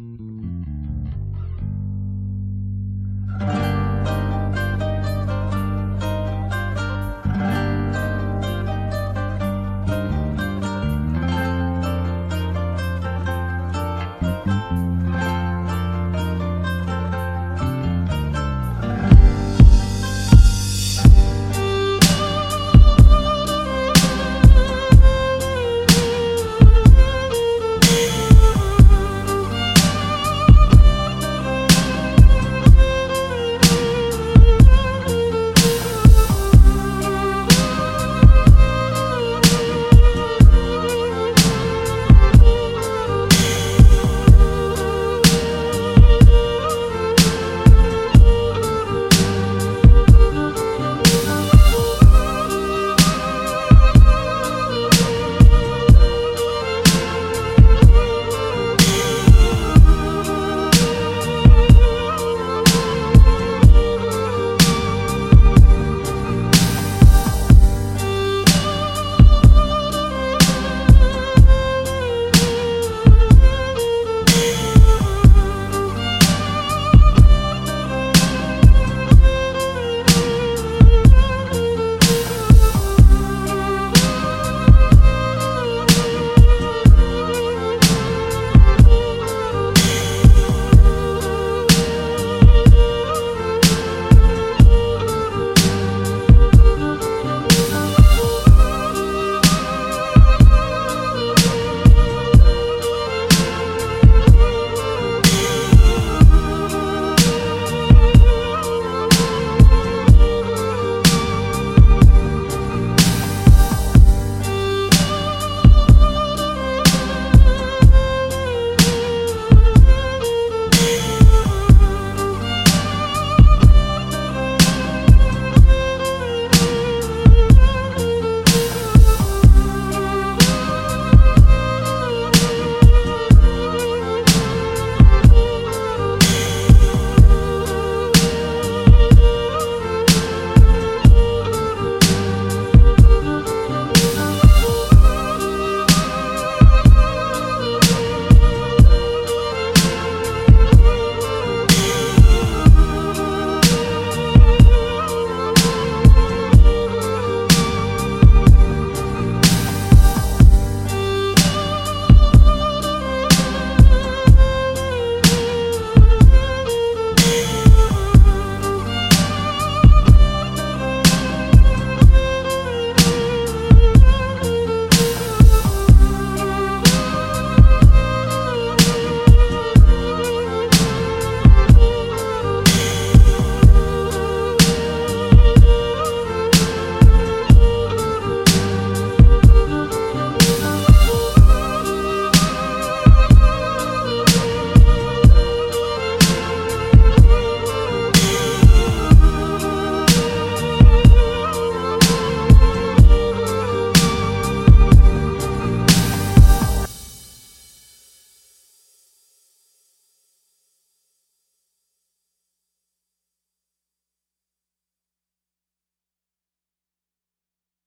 you